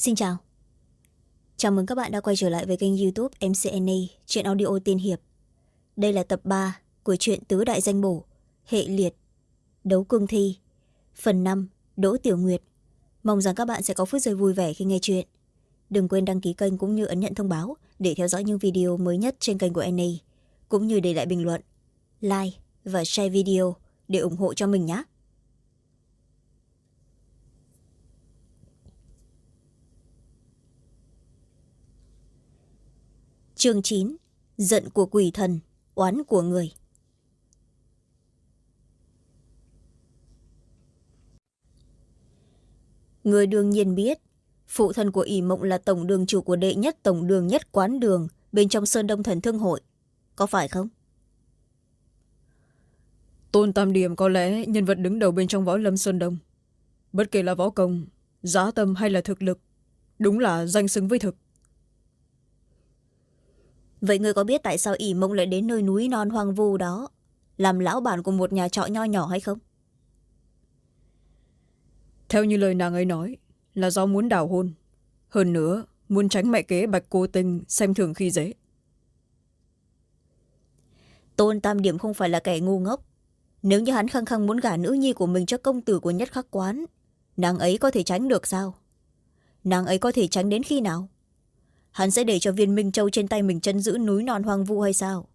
Xin chào. Chào mừng các bạn đã quay trở lại với kênh youtube MCNA Chuyện Audio Tiên Hiệp. Đây là tập ba của truyện Tứ Đại Danh Bổ, Hệ Liệt, Đấu Cương Thi, phần năm Đỗ Tiểu Nguyệt. Mong rằng các bạn sẽ có phút giây vui vẻ khi nghe chuyện. Đừng quên đăng ký kênh cũng như ấn nhận thông báo để theo dõi những video mới nhất trên kênh của NA, cũng như để lại bình luận, like và share video để ủng hộ cho mình nhé. Chương chín, giận của quỷ thần, oán của người. Người đương nhiên biết, phụ thân của ỷ mộng là tổng đường chủ của đệ nhất tổng đường nhất quán đường bên trong sơn đông thần thương hội. Có phải không? Tôn tam điểm có lẽ nhân vật đứng đầu bên trong võ lâm sơn đông. Bất kể là võ công, giá tâm hay là thực lực, đúng là danh xứng với thực vậy người có biết tại sao ỷ mộng lại đến nơi núi non hoang vu đó? Làm lão bản của một nhà trọ nho nhỏ hay không? Theo như lời nàng ấy nói là do muốn đào hôn. Hơn nữa muốn tránh mẹ kế bạch cô tinh xem thường khi dễ. Tôn tam điểm không phải là kẻ ngu ngốc. Nếu như hắn khăng khăng muốn gả nữ nhi của mình cho công tử của nhất khắc quán nàng ấy có thể tránh được sao? Nàng ấy có thể tránh đến khi nào hắn sẽ để cho viên minh châu trên tay mình chân giữ núi non hoang vu hay sao?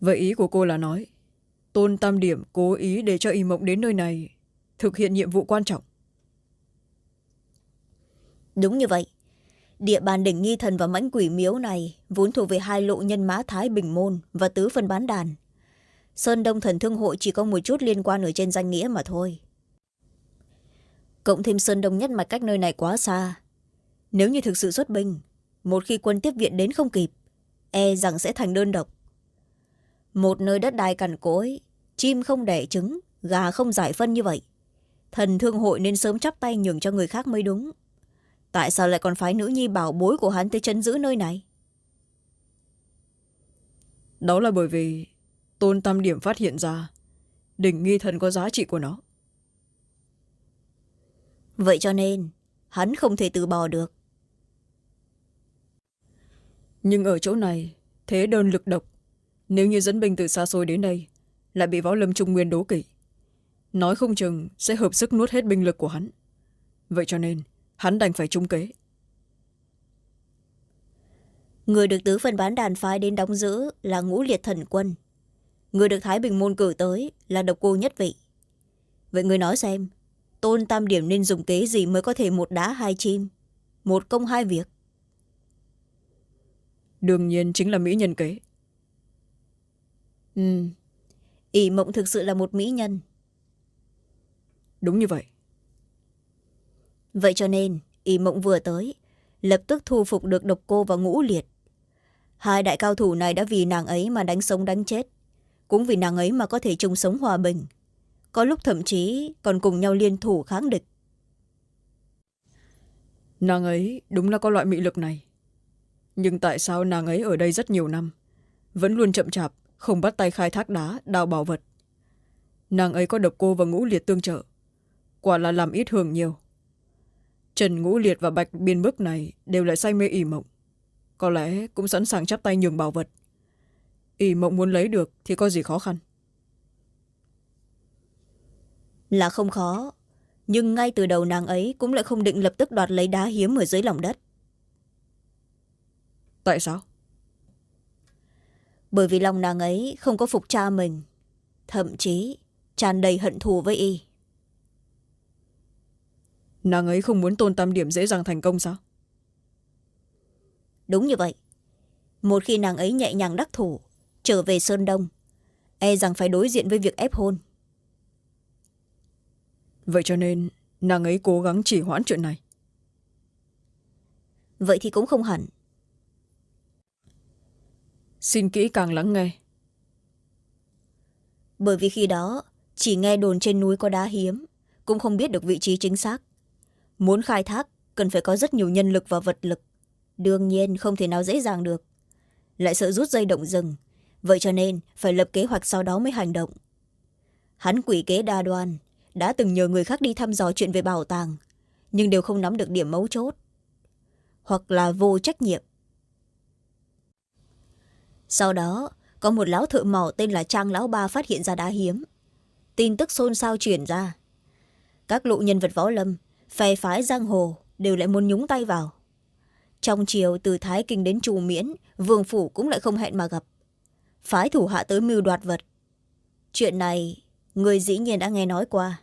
Vậy ý của cô là nói tôn tam điểm cố ý để cho y mộng đến nơi này thực hiện nhiệm vụ quan trọng. Đúng như vậy. Địa bàn đỉnh nghi thần và mãnh quỷ miếu này vốn thuộc về hai lộ nhân mã thái bình môn và tứ phân bán đàn. Sơn đông thần thương hội chỉ có một chút liên quan ở trên danh nghĩa mà thôi. Cộng thêm sơn đông nhất mạch cách nơi này quá xa nếu như thực sự xuất binh một khi quân tiếp viện đến không kịp e rằng sẽ thành đơn độc. Một nơi đất đai cằn cỗi chim không đẻ trứng gà không giải phân như vậy thần thương hội nên sớm chắp tay nhường cho người khác mới đúng. Tại sao lại còn phái nữ nhi bảo bối của hắn tới chấn giữ nơi này? Đó là bởi vì tôn tam điểm phát hiện ra đỉnh nghi thần có giá trị của nó. Vậy cho nên hắn không thể từ bỏ được nhưng ở chỗ này, thế đơn lực độc. Nếu như dẫn binh từ xa xôi đến đây, lại bị võ lâm trung nguyên đố kỵ. Nói không chừng sẽ hợp sức nuốt hết binh lực của hắn. Vậy cho nên, hắn đành phải trung kế. Người được tứ phân bán đàn phái đến đóng giữ là ngũ liệt thần quân. Người được thái bình môn cử tới là độc cô nhất vị. Vậy người nói xem, tôn tam điểm nên dùng kế gì mới có thể một đá hai chim, một công hai việc? Đương nhiên chính là mỹ nhân kế. Ừ. Ỷ mộng thực sự là một mỹ nhân. Đúng như vậy. Vậy cho nên ỷ mộng vừa tới lập tức thu phục được độc cô và ngũ liệt. Hai đại cao thủ này đã vì nàng ấy mà đánh sống đánh chết. Cũng vì nàng ấy mà có thể chung sống hòa bình. Có lúc thậm chí còn cùng nhau liên thủ kháng địch. Nàng ấy đúng là có loại mị lực này nhưng tại sao nàng ấy ở đây rất nhiều năm? Vẫn luôn chậm chạp, không bắt tay khai thác đá, đào bảo vật. Nàng ấy có độc cô và ngũ liệt tương trợ. Quả là làm ít hưởng nhiều. Trần ngũ liệt và bạch biên bức này đều lại say mê ỉ mộng. Có lẽ cũng sẵn sàng chắp tay nhường bảo vật. Ỉ mộng muốn lấy được thì có gì khó khăn? Là không khó, nhưng ngay từ đầu nàng ấy cũng lại không định lập tức đoạt lấy đá hiếm ở dưới lòng đất tại sao? Bởi vì lòng nàng ấy không có phục cha mình thậm chí tràn đầy hận thù với y. Nàng ấy không muốn tôn tam điểm dễ dàng thành công sao? Đúng như vậy. Một khi nàng ấy nhẹ nhàng đắc thủ trở về sơn đông e rằng phải đối diện với việc ép hôn. Vậy cho nên nàng ấy cố gắng chỉ hoãn chuyện này. Vậy thì cũng không hẳn xin kỹ càng lắng nghe. Bởi vì khi đó, chỉ nghe đồn trên núi có đá hiếm, cũng không biết được vị trí chính xác. Muốn khai thác, cần phải có rất nhiều nhân lực và vật lực. Đương nhiên, không thể nào dễ dàng được. Lại sợ rút dây động rừng, vậy cho nên phải lập kế hoạch sau đó mới hành động. Hắn quỷ kế đa đoan, đã từng nhờ người khác đi thăm dò chuyện về bảo tàng, nhưng đều không nắm được điểm mấu chốt. Hoặc là vô trách nhiệm sau đó có một lão thợ mỏ tên là trang lão ba phát hiện ra đá hiếm. Tin tức xôn xao chuyển ra. Các lụ nhân vật võ lâm phe phái giang hồ đều lại muốn nhúng tay vào. Trong chiều từ thái kinh đến trù miễn vương phủ cũng lại không hẹn mà gặp. Phái thủ hạ tới mưu đoạt vật. Chuyện này người dĩ nhiên đã nghe nói qua.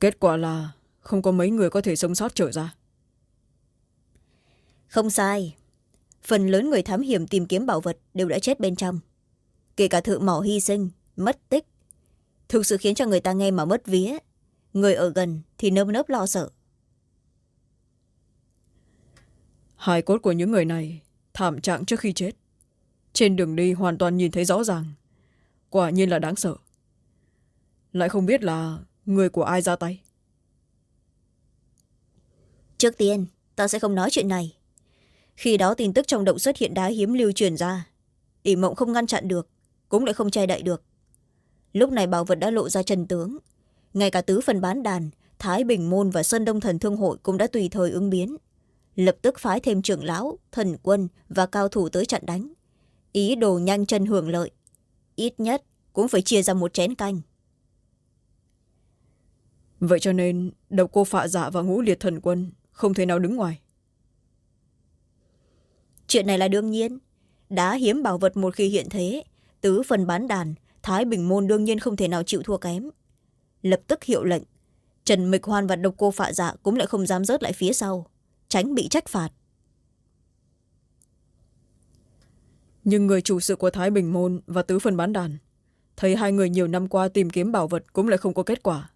Kết quả là không có mấy người có thể sống sót trở ra. Không sai phần lớn người thám hiểm tìm kiếm bảo vật đều đã chết bên trong. Kể cả thợ mỏ hy sinh mất tích. Thực sự khiến cho người ta nghe mà mất vía. Người ở gần thì nơm nớp lo sợ. Hai cốt của những người này thảm trạng trước khi chết. Trên đường đi hoàn toàn nhìn thấy rõ ràng. Quả nhiên là đáng sợ. Lại không biết là người của ai ra tay. Trước tiên ta sẽ không nói chuyện này khi đó tin tức trong động xuất hiện đá hiếm lưu truyền ra. Ỷ mộng không ngăn chặn được, cũng lại không che đậy được. Lúc này bảo vật đã lộ ra trần tướng. Ngay cả tứ phần bán đàn, thái bình môn và sơn đông thần thương hội cũng đã tùy thời ứng biến. Lập tức phái thêm trưởng lão, thần quân và cao thủ tới trận đánh. Ý đồ nhanh chân hưởng lợi, ít nhất cũng phải chia ra một chén canh. Vậy cho nên, độc cô phạ dạ và ngũ liệt thần quân không thể nào đứng ngoài chuyện này là đương nhiên. Đá hiếm bảo vật một khi hiện thế, tứ phần bán đàn, thái bình môn đương nhiên không thể nào chịu thua kém. Lập tức hiệu lệnh, trần mịch hoan và độc cô phạ dạ cũng lại không dám rớt lại phía sau, tránh bị trách phạt. Nhưng người chủ sự của thái bình môn và tứ phần bán đàn, thấy hai người nhiều năm qua tìm kiếm bảo vật cũng lại không có kết quả.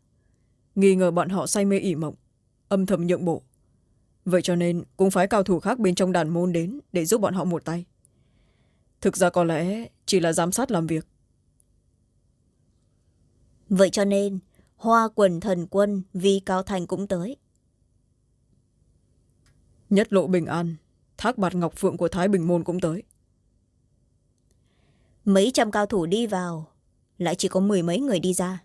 Nghi ngờ bọn họ say mê ỉ mộng, âm thầm nhượng bộ vậy cho nên cũng phái cao thủ khác bên trong đàn môn đến để giúp bọn họ một tay. Thực ra có lẽ chỉ là giám sát làm việc. Vậy cho nên hoa quần thần quân vi cao thành cũng tới. Nhất lộ bình an thác bạt ngọc phượng của thái bình môn cũng tới. Mấy trăm cao thủ đi vào lại chỉ có mười mấy người đi ra.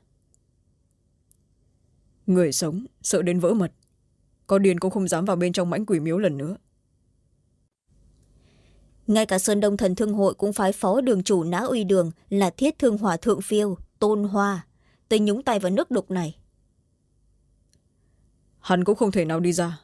Người sống sợ đến vỡ mật có điền cũng không dám vào bên trong mãnh quỷ miếu lần nữa. Ngay cả sơn đông thần thương hội cũng phái phó đường chủ nã uy đường là thiết thương hòa thượng phiêu tôn hoa tới nhúng tay vào nước đục này. Hắn cũng không thể nào đi ra.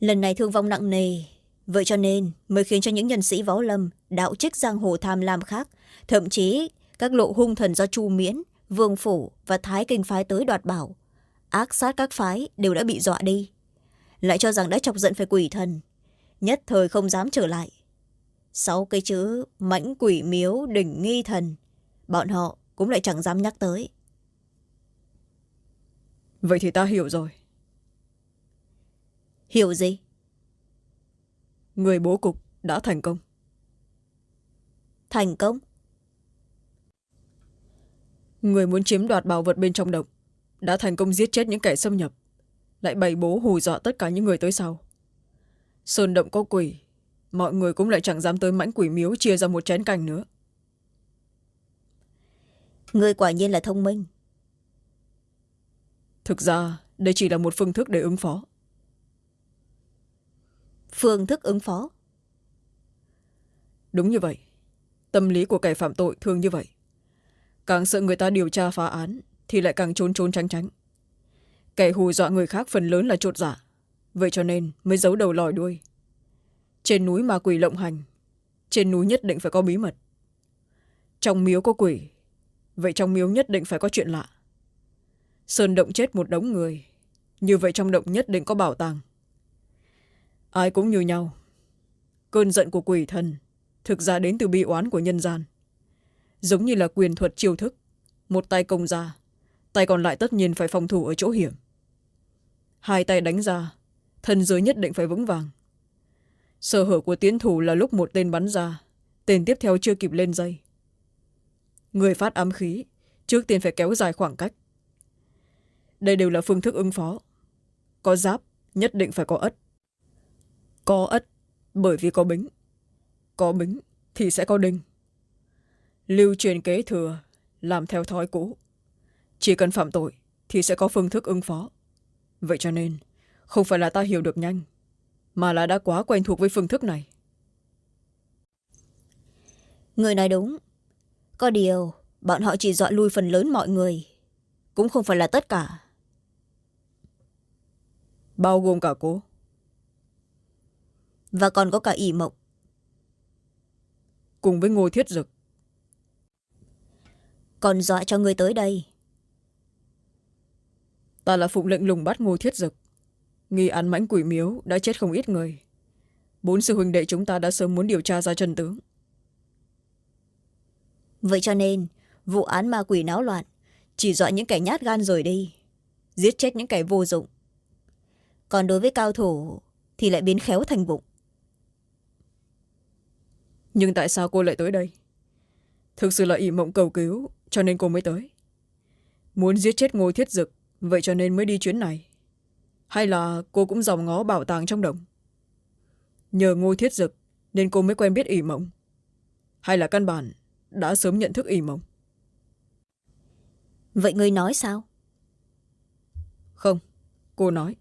Lần này thương vong nặng nề vậy cho nên mới khiến cho những nhân sĩ võ lâm đạo trích giang hồ tham lam khác thậm chí các lộ hung thần do chu miễn vương phủ và thái kinh phái tới đoạt bảo ác sát các phái đều đã bị dọa đi. Lại cho rằng đã chọc giận phải quỷ thần nhất thời không dám trở lại. Sau cái chữ mãnh quỷ miếu đỉnh nghi thần bọn họ cũng lại chẳng dám nhắc tới. Vậy thì ta hiểu rồi. Hiểu gì? Người bố cục đã thành công. Thành công? Người muốn chiếm đoạt bảo vật bên trong động đã thành công giết chết những kẻ xâm nhập. Lại bày bố hù dọa tất cả những người tới sau. Sơn động có quỷ mọi người cũng lại chẳng dám tới mãnh quỷ miếu chia ra một chén canh nữa. Người quả nhiên là thông minh. Thực ra đây chỉ là một phương thức để ứng phó. Phương thức ứng phó? Đúng như vậy. Tâm lý của kẻ phạm tội thường như vậy. Càng sợ người ta điều tra phá án thì lại càng trốn trốn tránh tránh. Kẻ hù dọa người khác phần lớn là chột giả vậy cho nên mới giấu đầu lòi đuôi. Trên núi ma quỷ lộng hành, trên núi nhất định phải có bí mật. Trong miếu có quỷ, vậy trong miếu nhất định phải có chuyện lạ. Sơn động chết một đống người, như vậy trong động nhất định có bảo tàng. Ai cũng như nhau, cơn giận của quỷ thần thực ra đến từ bi oán của nhân gian. Giống như là quyền thuật chiêu thức, một tay công ra tay còn lại tất nhiên phải phòng thủ ở chỗ hiểm. Hai tay đánh ra, thân giới nhất định phải vững vàng. Sở hở của tiến thủ là lúc một tên bắn ra, tên tiếp theo chưa kịp lên dây. Người phát ám khí, trước tiên phải kéo dài khoảng cách. Đây đều là phương thức ứng phó. Có giáp, nhất định phải có ất. Có ất, bởi vì có bính. Có bính thì sẽ có đinh. Lưu truyền kế thừa, làm theo thói cũ chỉ cần phạm tội thì sẽ có phương thức ứng phó. Vậy cho nên không phải là ta hiểu được nhanh mà là đã quá quen thuộc với phương thức này. Người nói đúng. Có điều bọn họ chỉ dọa lui phần lớn mọi người cũng không phải là tất cả. Bao gồm cả cô. Và còn có cả ỷ mộng. Cùng với ngô thiết dực. Còn dọa cho người tới đây ta là phụng lệnh lùng bắt ngô thiết dực. Nghi án mãnh quỷ miếu đã chết không ít người. Bốn sư huynh đệ chúng ta đã sớm muốn điều tra ra chân tướng. Vậy cho nên vụ án ma quỷ náo loạn chỉ dọa những kẻ nhát gan rồi đi giết chết những kẻ vô dụng. Còn đối với cao thủ thì lại biến khéo thành bụng. Nhưng tại sao cô lại tới đây? Thực sự là ỷ mộng cầu cứu cho nên cô mới tới. Muốn giết chết ngô thiết dực vậy cho nên mới đi chuyến này. Hay là cô cũng dòm ngó bảo tàng trong đồng? Nhờ ngô thiết dực nên cô mới quen biết ỷ mộng. Hay là căn bản đã sớm nhận thức ỷ mộng? Vậy ngươi nói sao? Không cô nói.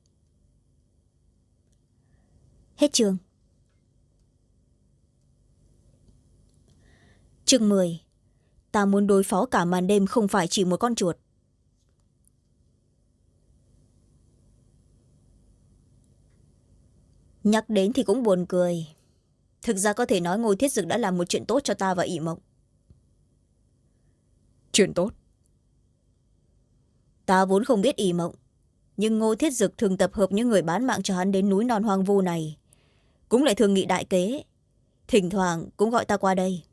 Hết chương chương mười. Ta muốn đối phó cả màn đêm không phải chỉ một con chuột nhắc đến thì cũng buồn cười. Thực ra có thể nói ngô thiết dực đã làm một chuyện tốt cho ta và ỷ mộng. Chuyện tốt? Ta vốn không biết ỷ mộng nhưng ngô thiết dực thường tập hợp những người bán mạng cho hắn đến núi non hoang vu này. Cũng lại thường nghị đại kế. Thỉnh thoảng cũng gọi ta qua đây.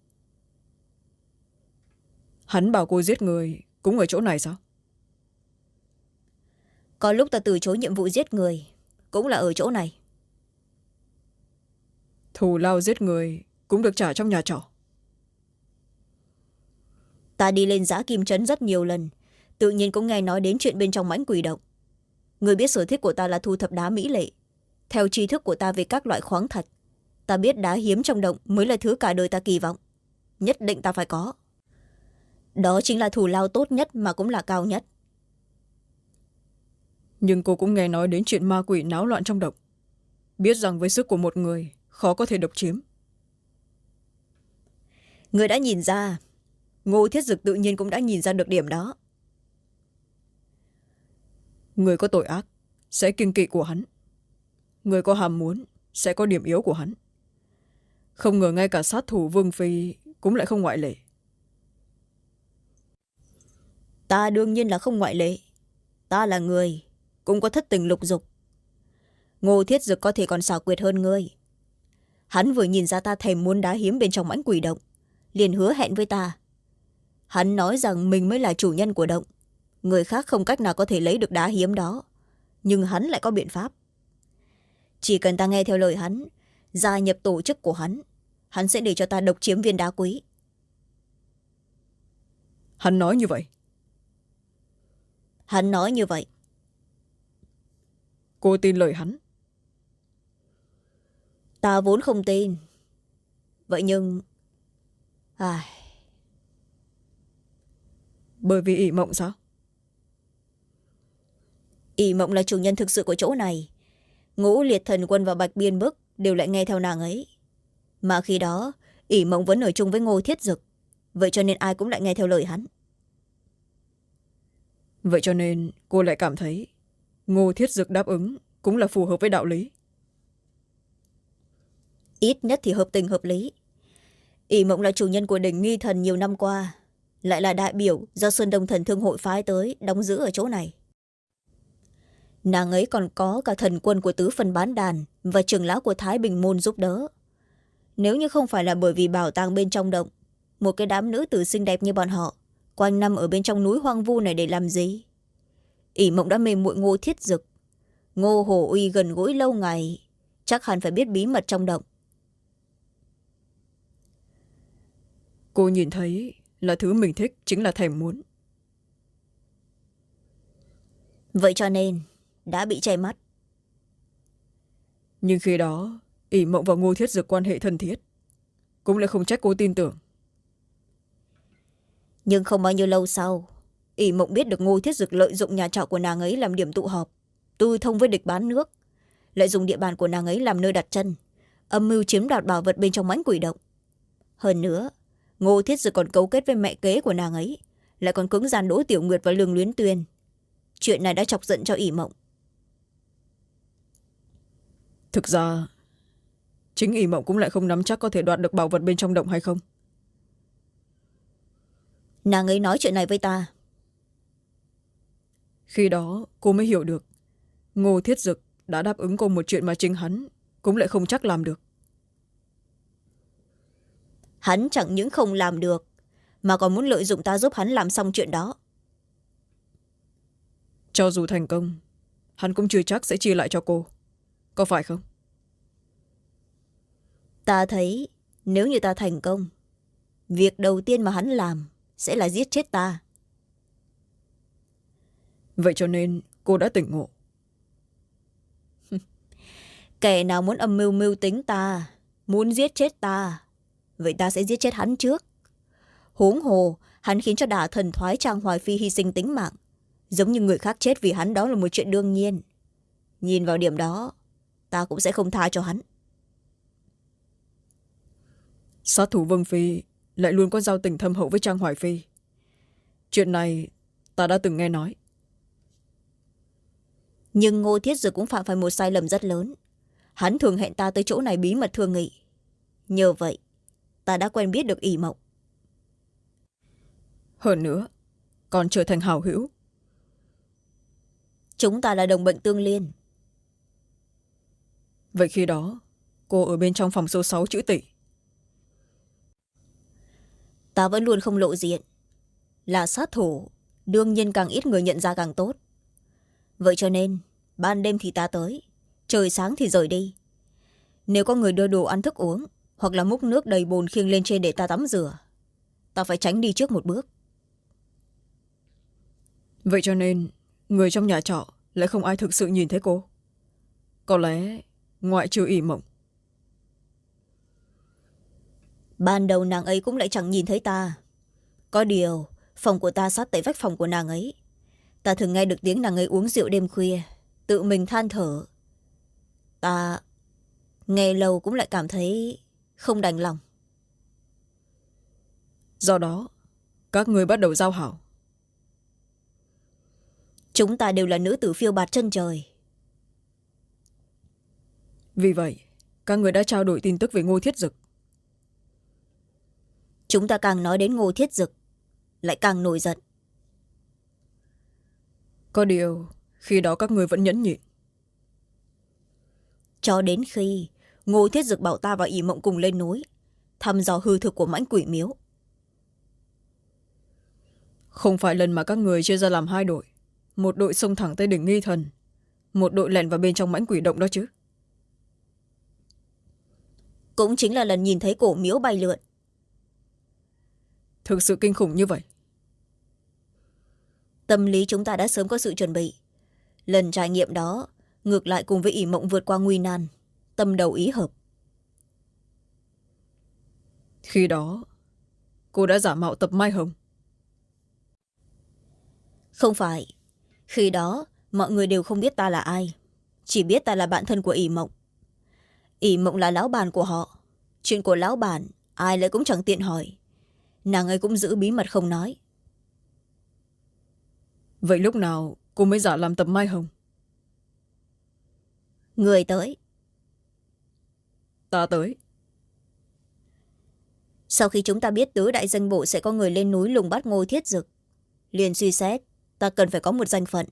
Hắn bảo cô giết người cũng ở chỗ này sao? Có lúc ta từ chối nhiệm vụ giết người cũng là ở chỗ này thù lao giết người cũng được trả trong nhà trọ. Ta đi lên giã kim trấn rất nhiều lần tự nhiên cũng nghe nói đến chuyện bên trong mãnh quỷ động. Người biết sở thích của ta là thu thập đá mỹ lệ. Theo tri thức của ta về các loại khoáng thạch ta biết đá hiếm trong động mới là thứ cả đời ta kỳ vọng. Nhất định ta phải có. Đó chính là thù lao tốt nhất mà cũng là cao nhất. Nhưng cô cũng nghe nói đến chuyện ma quỷ náo loạn trong động. Biết rằng với sức của một người khó có thể độc chiếm. Người đã nhìn ra ngô thiết dực tự nhiên cũng đã nhìn ra được điểm đó. Người có tội ác sẽ kiêng kỵ của hắn. Người có hàm muốn sẽ có điểm yếu của hắn. Không ngờ ngay cả sát thủ vương phi cũng lại không ngoại lệ. Ta đương nhiên là không ngoại lệ. Ta là người cũng có thất tình lục dục. Ngô thiết dực có thể còn xảo quyệt hơn ngươi hắn vừa nhìn ra ta thèm muốn đá hiếm bên trong mãnh quỷ động liền hứa hẹn với ta. Hắn nói rằng mình mới là chủ nhân của động người khác không cách nào có thể lấy được đá hiếm đó nhưng hắn lại có biện pháp. Chỉ cần ta nghe theo lời hắn gia nhập tổ chức của hắn hắn sẽ để cho ta độc chiếm viên đá quý. Hắn nói như vậy? Hắn nói như vậy. Cô tin lời hắn ta vốn không tin. Vậy nhưng ai? Bởi vì ỷ mộng sao? Ỷ mộng là chủ nhân thực sự của chỗ này. Ngũ liệt thần quân và bạch biên bức đều lại nghe theo nàng ấy. Mà khi đó ỷ mộng vẫn ở chung với ngô thiết dực. Vậy cho nên ai cũng lại nghe theo lời hắn. Vậy cho nên cô lại cảm thấy ngô thiết dực đáp ứng cũng là phù hợp với đạo lý ít nhất thì hợp tình hợp lý. Ỷ mộng là chủ nhân của đỉnh nghi thần nhiều năm qua, lại là đại biểu do sơn đông thần thương hội phái tới đóng giữ ở chỗ này. Nàng ấy còn có cả thần quân của tứ phần bán đàn và trưởng lão của thái bình môn giúp đỡ. Nếu như không phải là bởi vì bảo tàng bên trong động, một cái đám nữ tử xinh đẹp như bọn họ, quanh năm ở bên trong núi hoang vu này để làm gì? Ỷ mộng đã mê muội ngô thiết dực, ngô hổ uy gần gũi lâu ngày, chắc hẳn phải biết bí mật trong động. Cô nhìn thấy là thứ mình thích chính là thèm muốn. Vậy cho nên đã bị che mắt. Nhưng khi đó ỷ mộng và ngô thiết dược quan hệ thân thiết cũng lại không trách cô tin tưởng. Nhưng không bao nhiêu lâu sau ỷ mộng biết được ngô thiết dực lợi dụng nhà trọ của nàng ấy làm điểm tụ họp tư thông với địch bán nước lại dùng địa bàn của nàng ấy làm nơi đặt chân âm mưu chiếm đoạt bảo vật bên trong mãnh quỷ động. Hơn nữa ngô thiết dực còn cấu kết với mẹ kế của nàng ấy lại còn cứng gian đỗ tiểu nguyệt và lương luyến tuyên chuyện này đã chọc giận cho ỷ mộng. Thực ra chính ỷ mộng cũng lại không nắm chắc có thể đoạt được bảo vật bên trong động hay không. Nàng ấy nói chuyện này với ta. Khi đó cô mới hiểu được ngô thiết dực đã đáp ứng cô một chuyện mà chính hắn cũng lại không chắc làm được hắn chẳng những không làm được mà còn muốn lợi dụng ta giúp hắn làm xong chuyện đó. Cho dù thành công hắn cũng chưa chắc sẽ chia lại cho cô. Có phải không? Ta thấy nếu như ta thành công việc đầu tiên mà hắn làm sẽ là giết chết ta. Vậy cho nên cô đã tỉnh ngộ. Kẻ nào muốn âm mưu mưu tính ta muốn giết chết ta vậy ta sẽ giết chết hắn trước. Huống hồ hắn khiến cho đả thần thoái trang hoài phi hy sinh tính mạng. Giống như người khác chết vì hắn đó là một chuyện đương nhiên. Nhìn vào điểm đó ta cũng sẽ không tha cho hắn. Sát thủ vương phi lại luôn có giao tình thâm hậu với trang hoài phi. Chuyện này ta đã từng nghe nói. Nhưng ngô thiết dực cũng phạm phải một sai lầm rất lớn. Hắn thường hẹn ta tới chỗ này bí mật thương nghị nhờ vậy ta đã quen biết được ỷ mộng. Hơn nữa còn trở thành hào hữu. Chúng ta là đồng bệnh tương liên. Vậy khi đó cô ở bên trong phòng số sáu chữ tỷ ta vẫn luôn không lộ diện. Là sát thủ đương nhiên càng ít người nhận ra càng tốt. Vậy cho nên ban đêm thì ta tới trời sáng thì rời đi. Nếu có người đưa đồ ăn thức uống hoặc là múc nước đầy bồn khiêng lên trên để ta tắm rửa. Ta phải tránh đi trước một bước. Vậy cho nên người trong nhà trọ lại không ai thực sự nhìn thấy cô. Có lẽ ngoại trừ ỉ mộng. Ban đầu nàng ấy cũng lại chẳng nhìn thấy ta. Có điều phòng của ta sát tại vách phòng của nàng ấy. Ta thường nghe được tiếng nàng ấy uống rượu đêm khuya tự mình than thở. Ta nghe lâu cũng lại cảm thấy không đành lòng. Do đó các người bắt đầu giao hảo. Chúng ta đều là nữ tử phiêu bạt chân trời. Vì vậy các người đã trao đổi tin tức về ngô thiết dực. Chúng ta càng nói đến ngô thiết dực lại càng nổi giận. Có điều khi đó các người vẫn nhẫn nhịn. Cho đến khi ngô thiết dực bảo ta và ỷ mộng cùng lên núi thăm dò hư thực của mãnh quỷ miếu. Không phải lần mà các người chia ra làm hai đội một đội xông thẳng tới đỉnh nghi thần một đội lẻn vào bên trong mãnh quỷ động đó chứ. Cũng chính là lần nhìn thấy cổ miếu bay lượn. Thực sự kinh khủng như vậy. Tâm lý chúng ta đã sớm có sự chuẩn bị. Lần trải nghiệm đó ngược lại cùng với ỷ mộng vượt qua nguy nan tâm đầu ý hợp. Khi đó cô đã giả mạo tập mai hồng. Không phải. Khi đó mọi người đều không biết ta là ai. Chỉ biết ta là bạn thân của ỷ mộng. Ỷ mộng là lão bàn của họ. Chuyện của lão bản ai lại cũng chẳng tiện hỏi. Nàng ấy cũng giữ bí mật không nói. Vậy lúc nào cô mới giả làm tập mai hồng? Người tới ta tới. Sau khi chúng ta biết tứ đại danh bộ sẽ có người lên núi lùng bắt ngô thiết dực liền suy xét, ta cần phải có một danh phận.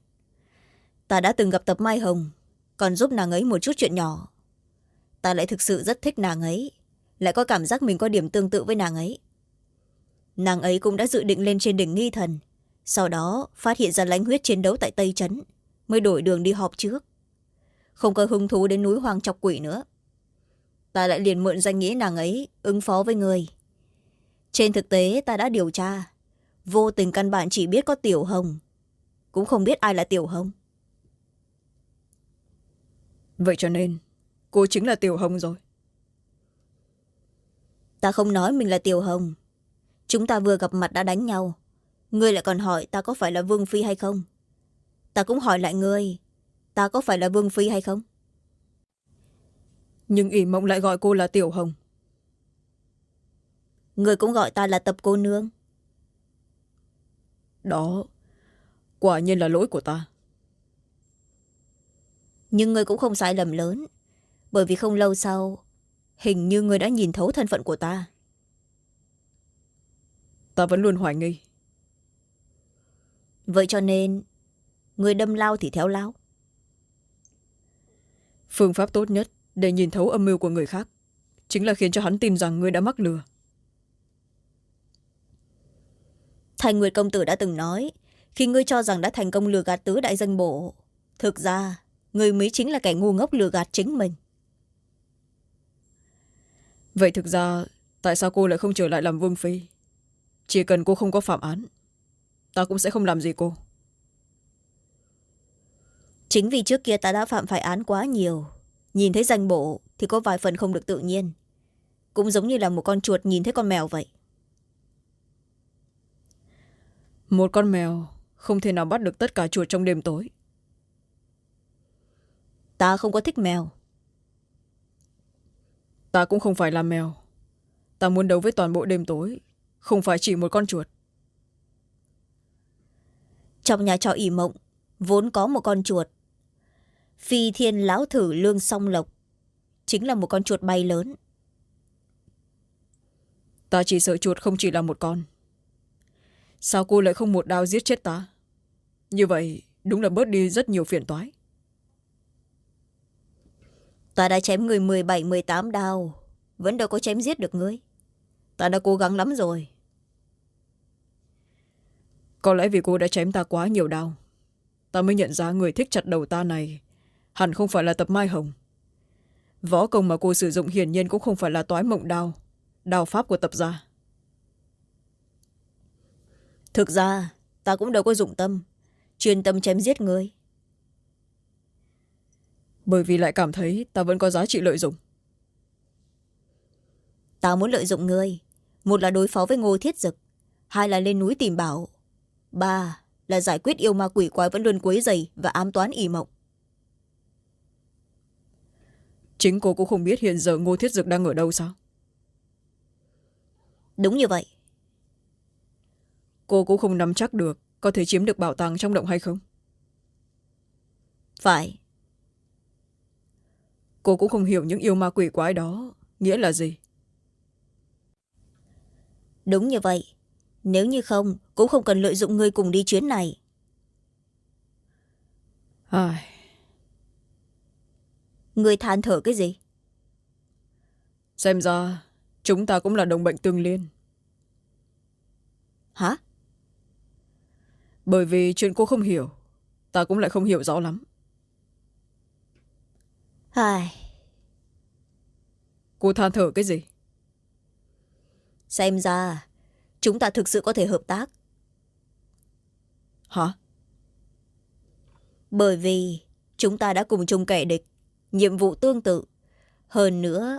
Ta đã từng gặp tập mai hồng, còn giúp nàng ấy một chút chuyện nhỏ. Ta lại thực sự rất thích nàng ấy, lại có cảm giác mình có điểm tương tự với nàng ấy. Nàng ấy cũng đã dự định lên trên đỉnh nghi thần, sau đó phát hiện ra lãnh huyết chiến đấu tại tây trấn, mới đổi đường đi họp trước. Không có hứng thú đến núi hoàng chọc quỷ nữa ta lại liền mượn danh nghĩa nàng ấy ứng phó với người trên thực tế ta đã điều tra. Vô tình căn bản chỉ biết có tiểu hồng. Cũng không biết ai là tiểu hồng. Vậy cho nên cô chính là tiểu hồng rồi. Ta không nói mình là tiểu hồng. Chúng ta vừa gặp mặt đã đánh nhau. Ngươi lại còn hỏi ta có phải là vương phi hay không? Ta cũng hỏi lại ngươi ta có phải là vương phi hay không nhưng ỷ mộng lại gọi cô là tiểu hồng. Ngươi cũng gọi ta là tập cô nương. Đó quả nhiên là lỗi của ta. Nhưng ngươi cũng không sai lầm lớn. Bởi vì không lâu sau hình như ngươi đã nhìn thấu thân phận của ta. Ta vẫn luôn hoài nghi. Vậy cho nên người đâm lao thì theo lao. Phương pháp tốt nhất để nhìn thấu âm mưu của người khác. Chính là khiến cho hắn tin rằng ngươi đã mắc lừa. Thành nguyệt công tử đã từng nói khi ngươi cho rằng đã thành công lừa gạt tứ đại danh bộ thực ra ngươi mới chính là kẻ ngu ngốc lừa gạt chính mình. Vậy thực ra tại sao cô lại không trở lại làm vương phi? Chỉ cần cô không có phạm án ta cũng sẽ không làm gì cô. Chính vì trước kia ta đã phạm phải án quá nhiều nhìn thấy danh bộ thì có vài phần không được tự nhiên. Cũng giống như là một con chuột nhìn thấy con mèo vậy. Một con mèo không thể nào bắt được tất cả chuột trong đêm tối. Ta không có thích mèo. Ta cũng không phải là mèo. Ta muốn đấu với toàn bộ đêm tối không phải chỉ một con chuột. Trong nhà trọ ỉ mộng vốn có một con chuột phi thiên lão thử lương song lộc chính là một con chuột bay lớn. Ta chỉ sợ chuột không chỉ là một con. Sao cô lại không một đao giết chết ta? Như vậy đúng là bớt đi rất nhiều phiền toái. Ta đã chém người mười bảy mười tám đao vẫn đâu có chém giết được ngươi. Ta đã cố gắng lắm rồi. Có lẽ vì cô đã chém ta quá nhiều đau ta mới nhận ra người thích chặt đầu ta này hẳn không phải là tập mai hồng. Võ công mà cô sử dụng hiển nhiên cũng không phải là toái mộng đao đao pháp của tập gia. Thực ra ta cũng đâu có dụng tâm chuyên tâm chém giết người. Bởi vì lại cảm thấy ta vẫn có giá trị lợi dụng. Ta muốn lợi dụng ngươi một là đối phó với ngô thiết dực hai là lên núi tìm bảo ba là giải quyết yêu ma quỷ quái vẫn luôn quấy dày và ám toán ỉ mộng chính cô cũng không biết hiện giờ ngô thiết dực đang ở đâu sao? Đúng như vậy. Cô cũng không nắm chắc được có thể chiếm được bảo tàng trong động hay không? Phải. Cô cũng không hiểu những yêu ma quỷ quái đó nghĩa là gì. Đúng như vậy. Nếu như không cũng không cần lợi dụng ngươi cùng đi chuyến này. Ai... ngươi than thở cái gì? Xem ra chúng ta cũng là đồng bệnh tương liên. Hả? Bởi vì chuyện cô không hiểu ta cũng lại không hiểu rõ lắm. Ai. Cô than thở cái gì? Xem ra chúng ta thực sự có thể hợp tác. Hả? Bởi vì chúng ta đã cùng chung kẻ địch nhiệm vụ tương tự. Hơn nữa,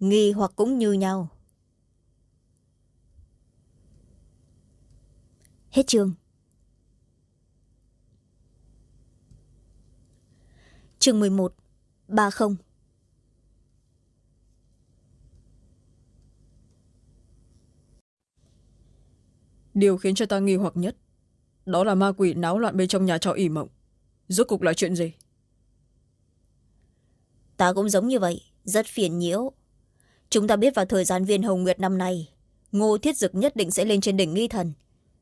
nghi hoặc cũng như nhau. Hết chương. Chương mười một, ba không. Điều khiến cho ta nghi hoặc nhất, đó là ma quỷ náo loạn bên trong nhà trọ ỉ mộng. Rốt cục là chuyện gì? Ta cũng giống như vậy rất phiền nhiễu. Chúng ta biết vào thời gian viên hồng nguyệt năm nay ngô thiết dực nhất định sẽ lên trên đỉnh nghi thần.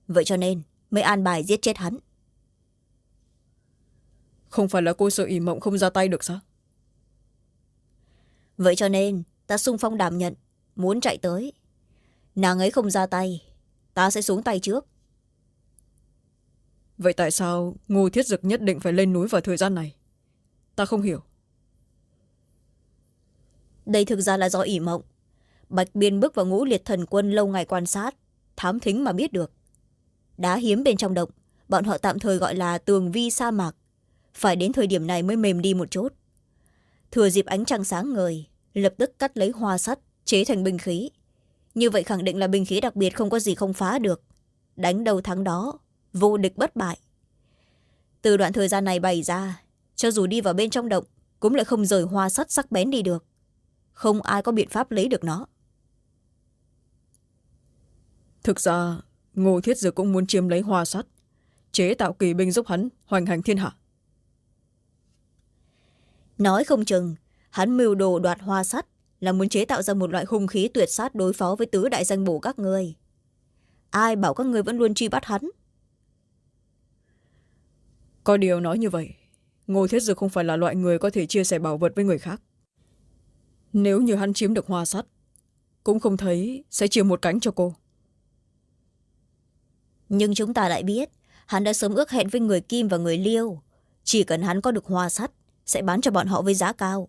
Vậy cho nên mới an bài giết chết hắn. Không phải là cô sợ ỉ mộng không ra tay được sao? Vậy cho nên ta sung phong đảm nhận muốn chạy tới. Nàng ấy không ra tay ta sẽ xuống tay trước. Vậy tại sao ngô thiết dực nhất định phải lên núi vào thời gian này? Ta không hiểu đây thực ra là do ỉ mộng. Bạch biên bước vào ngũ liệt thần quân lâu ngày quan sát, thám thính mà biết được. Đá hiếm bên trong động, bọn họ tạm thời gọi là tường vi sa mạc. Phải đến thời điểm này mới mềm đi một chút. Thừa dịp ánh trăng sáng ngời, lập tức cắt lấy hoa sắt, chế thành binh khí. Như vậy khẳng định là binh khí đặc biệt không có gì không phá được. Đánh đầu thắng đó, vô địch bất bại. Từ đoạn thời gian này bày ra, cho dù đi vào bên trong động, cũng lại không rời hoa sắt sắc bén đi được không ai có biện pháp lấy được nó. Thực ra ngô thiết dực cũng muốn chiếm lấy hoa sắt. Chế tạo kỳ binh giúp hắn hoành hành thiên hạ. Nói không chừng hắn mưu đồ đoạt hoa sắt là muốn chế tạo ra một loại hung khí tuyệt sát đối phó với tứ đại danh bổ các ngươi. Ai bảo các ngươi vẫn luôn truy bắt hắn? Có điều nói như vậy ngô thiết dực không phải là loại người có thể chia sẻ bảo vật với người khác nếu như hắn chiếm được hoa sắt cũng không thấy sẽ chia một cánh cho cô. Nhưng chúng ta lại biết hắn đã sớm ước hẹn với người kim và người liêu. Chỉ cần hắn có được hoa sắt sẽ bán cho bọn họ với giá cao.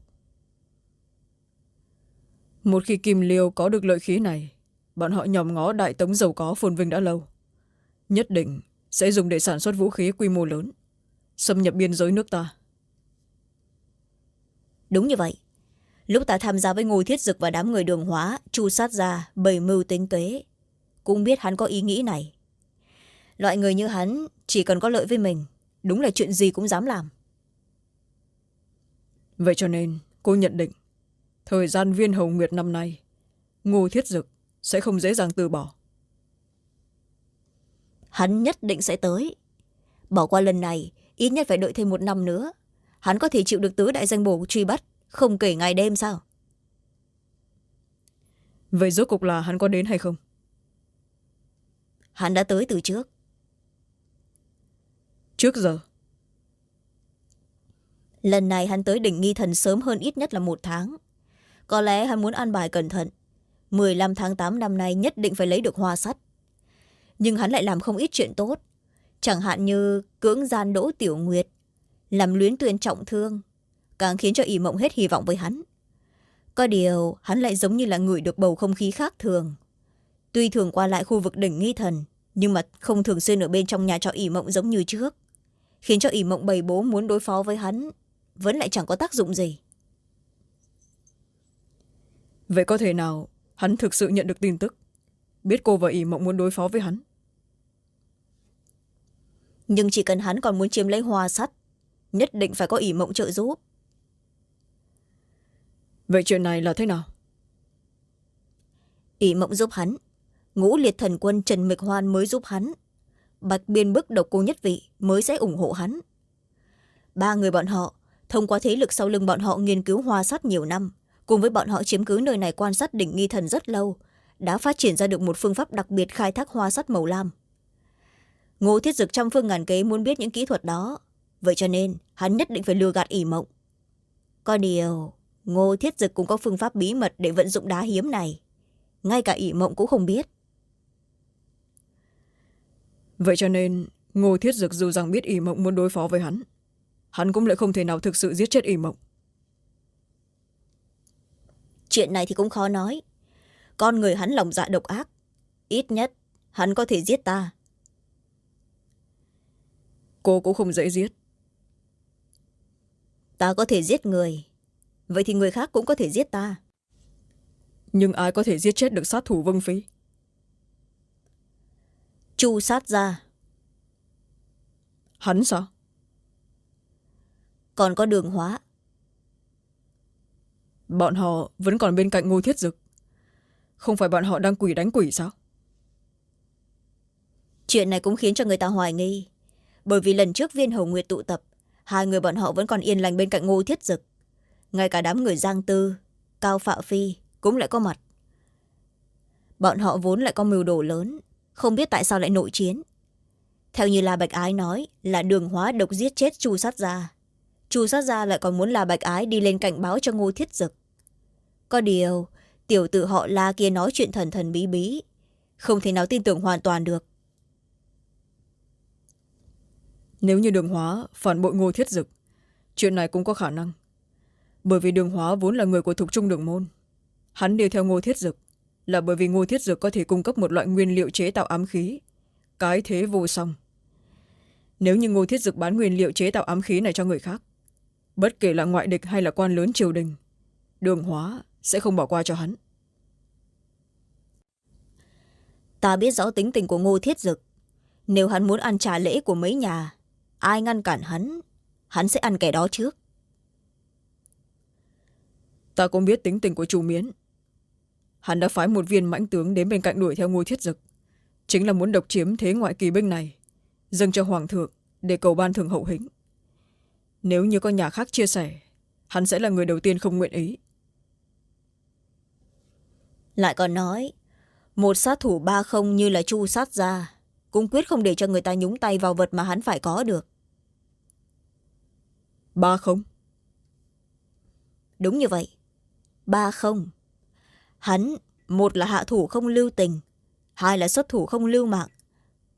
Một khi kim liêu có được lợi khí này bọn họ nhòm ngó đại tống giàu có phồn vinh đã lâu. Nhất định sẽ dùng để sản xuất vũ khí quy mô lớn xâm nhập biên giới nước ta. Đúng như vậy lúc ta tham gia với ngô thiết dực và đám người đường hóa chu sát ra bầy mưu tính kế. Cũng biết hắn có ý nghĩ này. Loại người như hắn chỉ cần có lợi với mình đúng là chuyện gì cũng dám làm. Vậy cho nên cô nhận định thời gian viên hồng nguyệt năm nay ngô thiết dực sẽ không dễ dàng từ bỏ. Hắn nhất định sẽ tới. Bỏ qua lần này ít nhất phải đợi thêm một năm nữa. Hắn có thể chịu được tứ đại danh bổ truy bắt không kể ngày đêm sao? Vậy rốt cục là hắn có đến hay không? Hắn đã tới từ trước. Trước giờ? Lần này hắn tới đỉnh nghi thần sớm hơn ít nhất là một tháng. Có lẽ hắn muốn ăn bài cẩn thận. M năm tháng tám năm nay nhất định phải lấy được hoa sắt. Nhưng hắn lại làm không ít chuyện tốt. Chẳng hạn như cưỡng gian đỗ tiểu nguyệt làm luyến tuyên trọng thương càng khiến cho ỷ mộng hết hy vọng với hắn. Có điều hắn lại giống như là ngửi được bầu không khí khác thường. Tuy thường qua lại khu vực đỉnh nghi thần nhưng mà không thường xuyên ở bên trong nhà trọ ỷ mộng giống như trước. Khiến cho ỷ mộng bầy bố muốn đối phó với hắn vẫn lại chẳng có tác dụng gì. Vậy có thể nào hắn thực sự nhận được tin tức? Biết cô và ỷ mộng muốn đối phó với hắn? Nhưng chỉ cần hắn còn muốn chiếm lấy hoa sắt nhất định phải có ỷ mộng trợ giúp vậy chuyện này là thế nào? Ỷ mộng giúp hắn. Ngũ liệt thần quân trần mịch hoan mới giúp hắn. Bạch biên bức độc cô nhất vị mới sẽ ủng hộ hắn. Ba người bọn họ, thông qua thế lực sau lưng bọn họ nghiên cứu hoa sắt nhiều năm, cùng với bọn họ chiếm cứ nơi này quan sát đỉnh nghi thần rất lâu, đã phát triển ra được một phương pháp đặc biệt khai thác hoa sắt màu lam. Ngô thiết dực trăm phương ngàn kế muốn biết những kỹ thuật đó, vậy cho nên hắn nhất định phải lừa gạt ỉ mộng. Có điều ngô thiết dực cũng có phương pháp bí mật để vận dụng đá hiếm này. Ngay cả ỉ mộng cũng không biết. Vậy cho nên ngô thiết dực dù rằng biết ỉ mộng muốn đối phó với hắn hắn cũng lại không thể nào thực sự giết chết ỉ mộng. Chuyện này thì cũng khó nói. Con người hắn lòng dạ độc ác ít nhất hắn có thể giết ta. Cô cũng không dễ giết. Ta có thể giết người vậy thì người khác cũng có thể giết ta. Nhưng ai có thể giết chết được sát thủ vân phí? Chu sát ra. Hắn sao? Còn có đường hóa. Bọn họ vẫn còn bên cạnh ngô thiết dực. Không phải bọn họ đang quỷ đánh quỷ sao? Chuyện này cũng khiến cho người ta hoài nghi. Bởi vì lần trước viên hầu nguyệt tụ tập hai người bọn họ vẫn còn yên lành bên cạnh ngô thiết dực ngay cả đám người giang tư, cao phạ phi cũng lại có mặt. Bọn họ vốn lại có mưu đồ lớn, không biết tại sao lại nội chiến. Theo như la bạch ái nói là đường hóa độc giết chết chu sát gia. Chu sát gia lại còn muốn la bạch ái đi lên cảnh báo cho ngô thiết dực. Có điều, tiểu tử họ la kia nói chuyện thần thần bí bí, không thể nào tin tưởng hoàn toàn được. Nếu như đường hóa phản bội ngô thiết dực, chuyện này cũng có khả năng bởi vì đường hóa vốn là người của thục trung đường môn. Hắn đi theo ngô thiết dực là bởi vì ngô thiết dực có thể cung cấp một loại nguyên liệu chế tạo ám khí. Cái thế vô song. Nếu như ngô thiết dực bán nguyên liệu chế tạo ám khí này cho người khác, bất kể là ngoại địch hay là quan lớn triều đình, đường hóa sẽ không bỏ qua cho hắn. Ta biết rõ tính tình của ngô thiết dực. Nếu hắn muốn ăn trả lễ của mấy nhà, ai ngăn cản hắn hắn sẽ ăn kẻ đó trước ta cũng biết tính tình của chủ miến hắn đã phái một viên mãnh tướng đến bên cạnh đuổi theo ngôi thiết dực. Chính là muốn độc chiếm thế ngoại kỳ binh này dâng cho hoàng thượng để cầu ban thường hậu hĩnh. Nếu như có nhà khác chia sẻ hắn sẽ là người đầu tiên không nguyện ý. Lại còn nói một sát thủ ba không như là chu sát gia cũng quyết không để cho người ta nhúng tay vào vật mà hắn phải có được. Ba không? Đúng như vậy ba không. Hắn một là hạ thủ không lưu tình hai là xuất thủ không lưu mạng.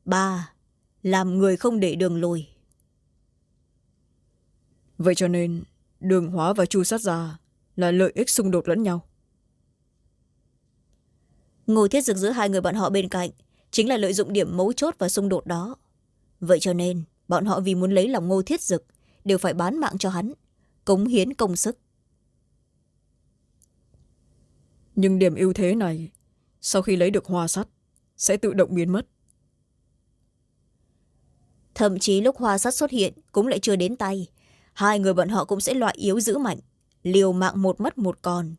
Ba làm người không để đường lùi. Vậy cho nên đường hóa và chu sát gia là lợi ích xung đột lẫn nhau. Ngô thiết dực giữa hai người bọn họ bên cạnh chính là lợi dụng điểm mấu chốt và xung đột đó. Vậy cho nên bọn họ vì muốn lấy lòng ngô thiết dực đều phải bán mạng cho hắn cống hiến công sức nhưng điểm ưu thế này, sau khi lấy được hoa sắt, sẽ tự động biến mất. Thậm chí lúc hoa sắt xuất hiện cũng lại chưa đến tay, hai người bọn họ cũng sẽ loại yếu giữ mạnh, liều mạng một mất một còn.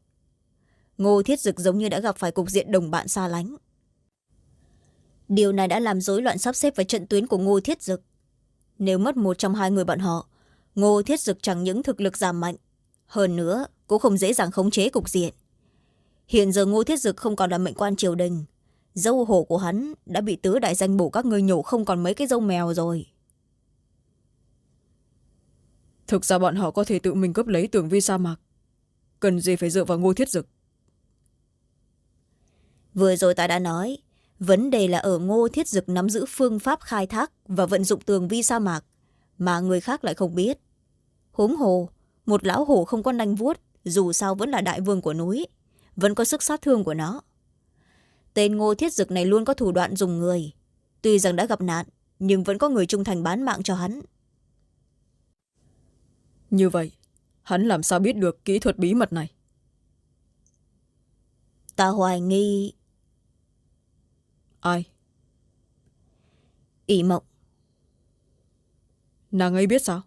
Ngô thiết dực giống như đã gặp phải cục diện đồng bạn xa lánh. Điều này đã làm rối loạn sắp xếp và trận tuyến của ngô thiết dực. Nếu mất một trong hai người bọn họ, ngô thiết dực chẳng những thực lực giảm mạnh, hơn nữa cũng không dễ dàng khống chế cục diện hiện giờ ngô thiết dực không còn là mệnh quan triều đình. Dâu hổ của hắn đã bị tứ đại danh bổ các người nhổ không còn mấy cái dâu mèo rồi. Thực ra bọn họ có thể tự mình cướp lấy tường vi sa mạc. Cần gì phải dựa vào ngô thiết dực? Vừa rồi ta đã nói vấn đề là ở ngô thiết dực nắm giữ phương pháp khai thác và vận dụng tường vi sa mạc mà người khác lại không biết. Huống hồ một lão hổ không có nanh vuốt dù sao vẫn là đại vương của núi vẫn có sức sát thương của nó. Tên ngô thiết dực này luôn có thủ đoạn dùng người. Tuy rằng đã gặp nạn nhưng vẫn có người trung thành bán mạng cho hắn. Như vậy hắn làm sao biết được kỹ thuật bí mật này? Ta hoài nghi. Ai? Ỷ mộng. Nàng ấy biết sao?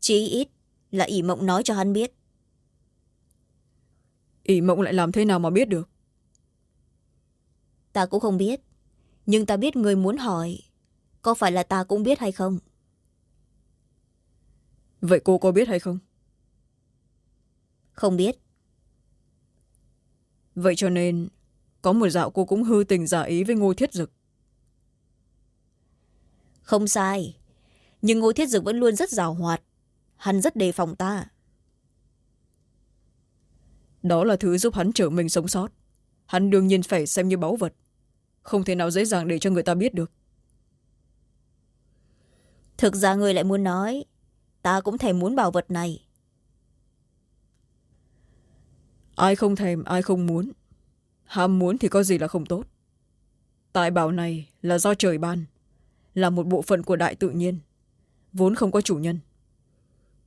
Chí ít là ỷ mộng nói cho hắn biết ỷ mộng lại làm thế nào mà biết được? Ta cũng không biết nhưng ta biết người muốn hỏi có phải là ta cũng biết hay không? Vậy cô có biết hay không? Không biết. Vậy cho nên có một dạo cô cũng hư tình giả ý với ngô thiết dực. Không sai nhưng ngô thiết dực vẫn luôn rất rào hoạt. Hắn rất đề phòng ta đó là thứ giúp hắn trở mình sống sót. Hắn đương nhiên phải xem như báu vật. Không thể nào dễ dàng để cho người ta biết được. Thực ra người lại muốn nói ta cũng thèm muốn bảo vật này. Ai không thèm ai không muốn. Ham muốn thì có gì là không tốt. Tài bảo này là do trời ban là một bộ phận của đại tự nhiên vốn không có chủ nhân.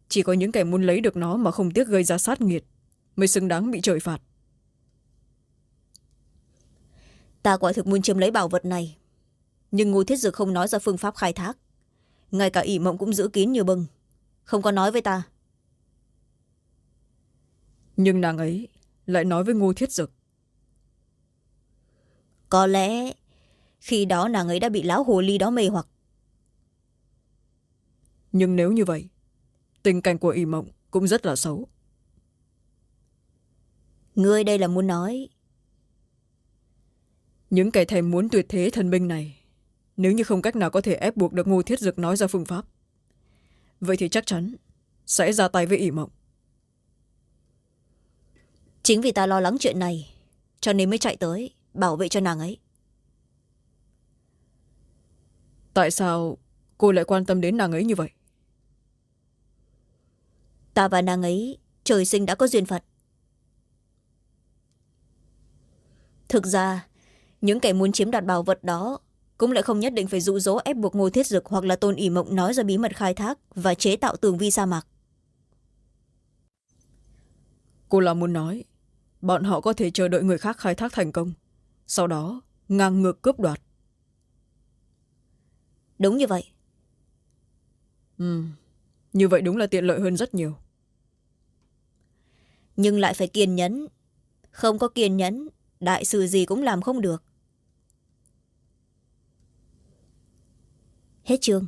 Chỉ có những kẻ muốn lấy được nó mà không tiếc gây ra sát nghiệt mới xứng đáng bị trời phạt. Ta quả thực muốn chiếm lấy bảo vật này. Nhưng ngô thiết dực không nói ra phương pháp khai thác. Ngay cả ỷ mộng cũng giữ kín như bưng. Không có nói với ta. Nhưng nàng ấy lại nói với ngô thiết dực có lẽ khi đó nàng ấy đã bị lão hồ ly đó mê hoặc. Nhưng nếu như vậy tình cảnh của ỷ mộng cũng rất là xấu ngươi đây là muốn nói. Những kẻ thèm muốn tuyệt thế thần binh này nếu như không cách nào có thể ép buộc được ngô thiết dực nói ra phương pháp vậy thì chắc chắn sẽ ra tay với ỷ mộng. Chính vì ta lo lắng chuyện này cho nên mới chạy tới bảo vệ cho nàng ấy. Tại sao cô lại quan tâm đến nàng ấy như vậy? Ta và nàng ấy trời sinh đã có duyên phận thực ra những kẻ muốn chiếm đoạt bảo vật đó cũng lại không nhất định phải dụ dỗ ép buộc ngô thiết dực hoặc là tôn ỉ mộng nói ra bí mật khai thác và chế tạo tường vi sa mạc. Cô là muốn nói bọn họ có thể chờ đợi người khác khai thác thành công sau đó ngang ngược cướp đoạt. Đúng như vậy. Ừ. như vậy đúng là tiện lợi hơn rất nhiều. Nhưng lại phải kiên nhẫn không có kiên nhẫn đại sự gì cũng làm không được. Hết chương.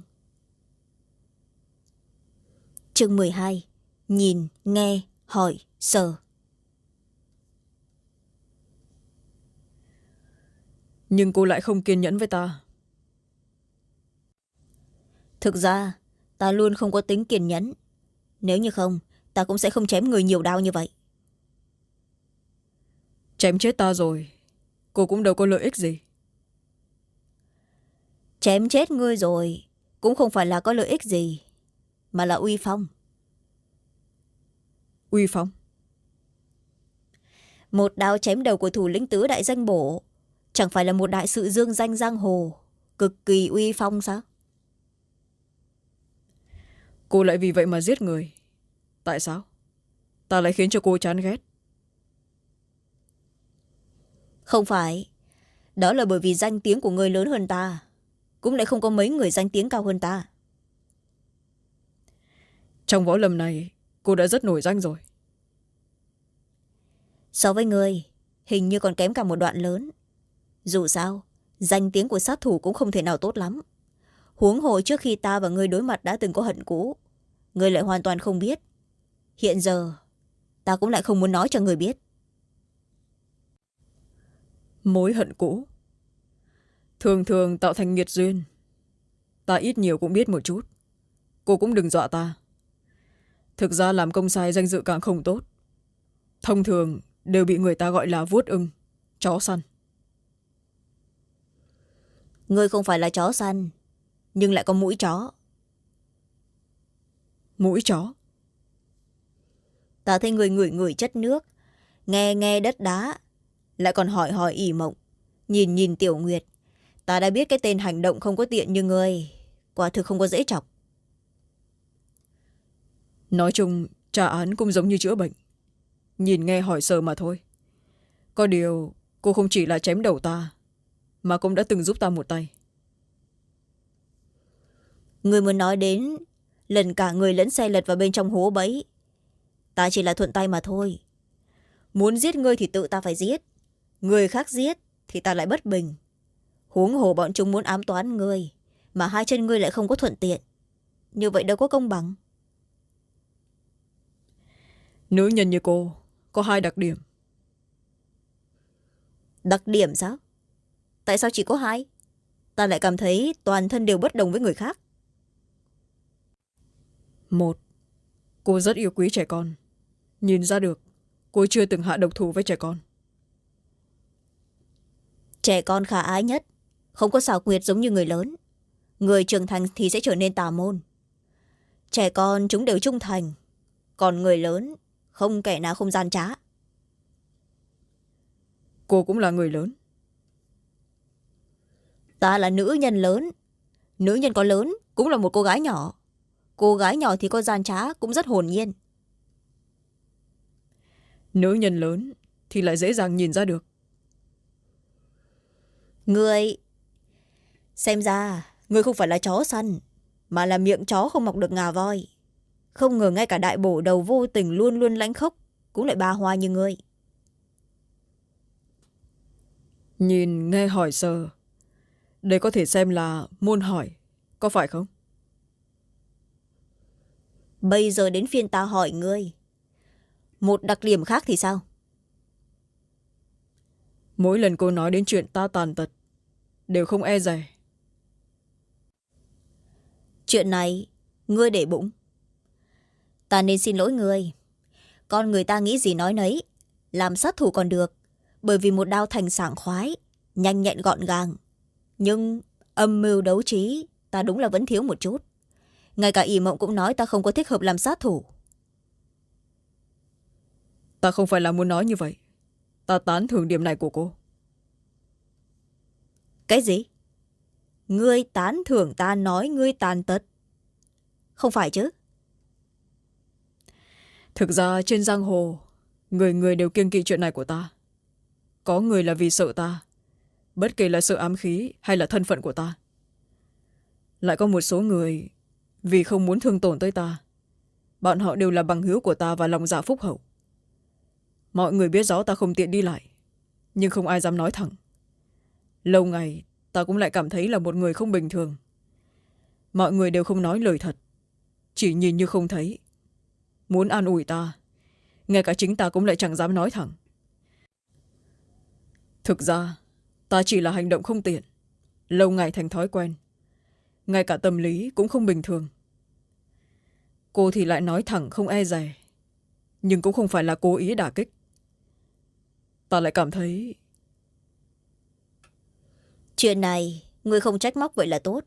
Chương mười hai. Nhìn nghe hỏi sờ. Nhưng cô lại không kiên nhẫn với ta. Thực ra ta luôn không có tính kiên nhẫn. Nếu như không ta cũng sẽ không chém người nhiều đau như vậy chém chết ta rồi. Cô cũng đâu có lợi ích gì. Chém chết ngươi rồi cũng không phải là có lợi ích gì mà là uy phong. Uy phong? Một đao chém đầu của thủ lĩnh tứ đại danh bổ chẳng phải là một đại sự dương danh giang hồ cực kỳ uy phong sao? Cô lại vì vậy mà giết người. Tại sao? Ta lại khiến cho cô chán ghét không phải. Đó là bởi vì danh tiếng của người lớn hơn ta. Cũng lại không có mấy người danh tiếng cao hơn ta. Trong võ lâm này cô đã rất nổi danh rồi. So với người hình như còn kém cả một đoạn lớn. Dù sao danh tiếng của sát thủ cũng không thể nào tốt lắm. Huống hồ trước khi ta và ngươi đối mặt đã từng có hận cũ ngươi lại hoàn toàn không biết. Hiện giờ ta cũng lại không muốn nói cho người biết mối hận cũ. Thường thường tạo thành nghiệt duyên. Ta ít nhiều cũng biết một chút. Cô cũng đừng dọa ta. Thực ra làm công sai danh dự càng không tốt. Thông thường đều bị người ta gọi là vuốt ưng chó săn. Ngươi không phải là chó săn nhưng lại có mũi chó. Mũi chó? Ta thấy người ngửi ngửi chất nước nghe nghe đất đá lại còn hỏi hỏi ỉ mộng. Nhìn nhìn tiểu nguyệt. Ta đã biết cái tên hành động không có tiện như ngươi. Quả thực không có dễ chọc. Nói chung trả án cũng giống như chữa bệnh. Nhìn nghe hỏi sờ mà thôi. Có điều cô không chỉ là chém đầu ta mà cũng đã từng giúp ta một tay. Người muốn nói đến lần cả người lẫn xe lật vào bên trong hố bẫy. Ta chỉ là thuận tay mà thôi. Muốn giết ngươi thì tự ta phải giết người khác giết thì ta lại bất bình. Huống hồ bọn chúng muốn ám toán ngươi mà hai chân ngươi lại không có thuận tiện. Như vậy đâu có công bằng. Nữ nhân như cô có hai đặc điểm. Đặc điểm sao? Tại sao chỉ có hai? Ta lại cảm thấy toàn thân đều bất đồng với người khác. Một cô rất yêu quý trẻ con. Nhìn ra được cô chưa từng hạ độc thủ với trẻ con trẻ con khả ái nhất. Không có xảo quyệt giống như người lớn. Người trưởng thành thì sẽ trở nên tà môn. Trẻ con chúng đều trung thành còn người lớn không kẻ nào không gian trá. Cô cũng là người lớn. Ta là nữ nhân lớn. Nữ nhân có lớn cũng là một cô gái nhỏ. Cô gái nhỏ thì có gian trá cũng rất hồn nhiên. Nữ nhân lớn thì lại dễ dàng nhìn ra được người xem ra người không phải là chó săn mà là miệng chó không mọc được ngà voi. Không ngờ ngay cả đại bổ đầu vô tình luôn luôn lãnh khốc cũng lại ba hoa như ngươi. Nhìn nghe hỏi sơ. Đây có thể xem là môn hỏi có phải không? Bây giờ đến phiên ta hỏi ngươi. Một đặc điểm khác thì sao? Mỗi lần cô nói đến chuyện ta tàn tật đều không e dè. Chuyện này ngươi để bụng. Ta nên xin lỗi ngươi. Con người ta nghĩ gì nói nấy làm sát thủ còn được bởi vì một đao thành sảng khoái nhanh nhẹn gọn gàng. Nhưng âm mưu đấu trí ta đúng là vẫn thiếu một chút. Ngay cả ỷ mộng cũng nói ta không có thích hợp làm sát thủ. Ta không phải là muốn nói như vậy. Ta tán thưởng điểm này của cô cái gì? Ngươi tán thưởng ta nói ngươi tàn tật. Không phải chứ? Thực ra trên giang hồ, người người đều kiêng kỵ chuyện này của ta. Có người là vì sợ ta, bất kể là sợ ám khí hay là thân phận của ta. Lại có một số người, vì không muốn thương tổn tới ta, bọn họ đều là bằng hữu của ta và lòng dạ phúc hậu. Mọi người biết rõ ta không tiện đi lại, nhưng không ai dám nói thẳng lâu ngày, ta cũng lại cảm thấy là một người không bình thường. Mọi người đều không nói lời thật, chỉ nhìn như không thấy. Muốn an ủi ta, ngay cả chính ta cũng lại chẳng dám nói thẳng. Thực ra, ta chỉ là hành động không tiện, lâu ngày thành thói quen. Ngay cả tâm lý cũng không bình thường. Cô thì lại nói thẳng không e dè, nhưng cũng không phải là cố ý đả kích. Ta lại cảm thấy chuyện này người không trách móc vậy là tốt.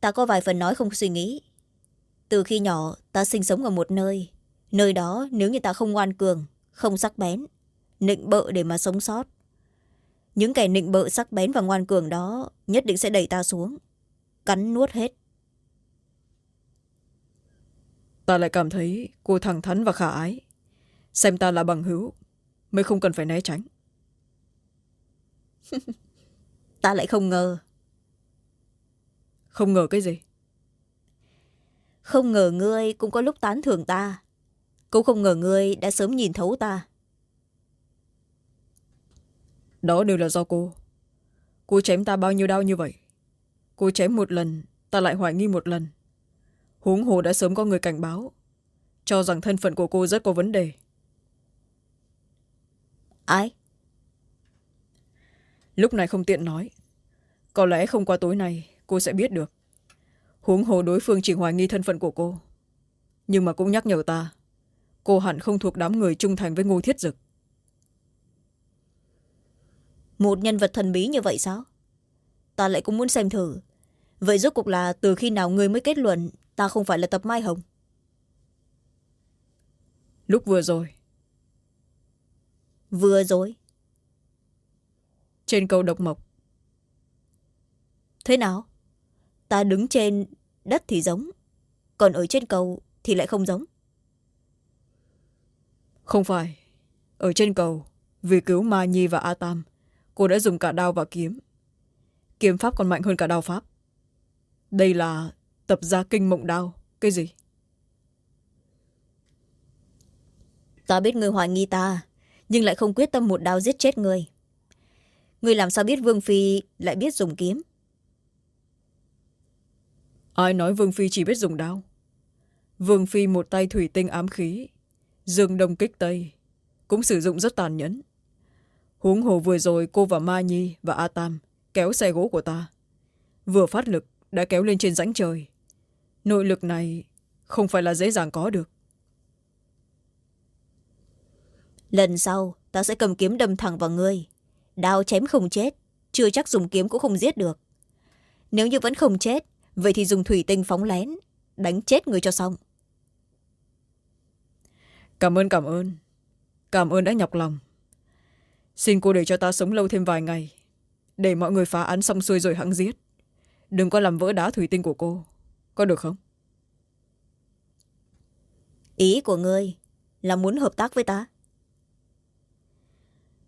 Ta có vài phần nói không suy nghĩ. Từ khi nhỏ ta sinh sống ở một nơi. Nơi đó nếu như ta không ngoan cường không sắc bén nịnh bợ để mà sống sót. Những kẻ nịnh bợ sắc bén và ngoan cường đó nhất định sẽ đẩy ta xuống cắn nuốt hết. Ta lại cảm thấy cô thẳng thắn và khả ái. Xem ta là bằng hữu mới không cần phải né tránh ta lại không ngờ. Không ngờ cái gì? Không ngờ ngươi cũng có lúc tán thưởng ta. Cũng không ngờ ngươi đã sớm nhìn thấu ta. Đó đều là do cô. Cô chém ta bao nhiêu đau như vậy? Cô chém một lần ta lại hoài nghi một lần. Huống hồ đã sớm có người cảnh báo cho rằng thân phận của cô rất có vấn đề. Ai lúc này không tiện nói. Có lẽ không qua tối nay cô sẽ biết được. Huống hồ đối phương chỉ hoài nghi thân phận của cô. Nhưng mà cũng nhắc nhở ta cô hẳn không thuộc đám người trung thành với ngô thiết dực. Một nhân vật thần bí như vậy sao? Ta lại cũng muốn xem thử. Vậy rốt cuộc là từ khi nào người mới kết luận ta không phải là tập mai hồng? Lúc vừa rồi. Vừa rồi trên cầu độc mộc. Thế nào? Ta đứng trên đất thì giống còn ở trên cầu thì lại không giống. Không phải. Ở trên cầu vì cứu ma nhi và a tam cô đã dùng cả đao và kiếm. Kiếm pháp còn mạnh hơn cả đao pháp. Đây là tập gia kinh mộng đao cái gì? Ta biết người hoài nghi ta nhưng lại không quyết tâm một đao giết chết người người làm sao biết vương phi lại biết dùng kiếm? Ai nói vương phi chỉ biết dùng đao? Vương phi một tay thủy tinh ám khí dương đông kích tây cũng sử dụng rất tàn nhẫn. Huống hồ vừa rồi cô và ma nhi và a tam kéo xe gỗ của ta. Vừa phát lực đã kéo lên trên rãnh trời. Nội lực này không phải là dễ dàng có được. Lần sau ta sẽ cầm kiếm đâm thẳng vào ngươi đao chém không chết chưa chắc dùng kiếm cũng không giết được. Nếu như vẫn không chết vậy thì dùng thủy tinh phóng lén đánh chết người cho xong. Cảm ơn cảm ơn. Cảm ơn đã nhọc lòng. Xin cô để cho ta sống lâu thêm vài ngày để mọi người phá án xong xuôi rồi hãng giết. Đừng có làm vỡ đá thủy tinh của cô có được không? Ý của ngươi là muốn hợp tác với ta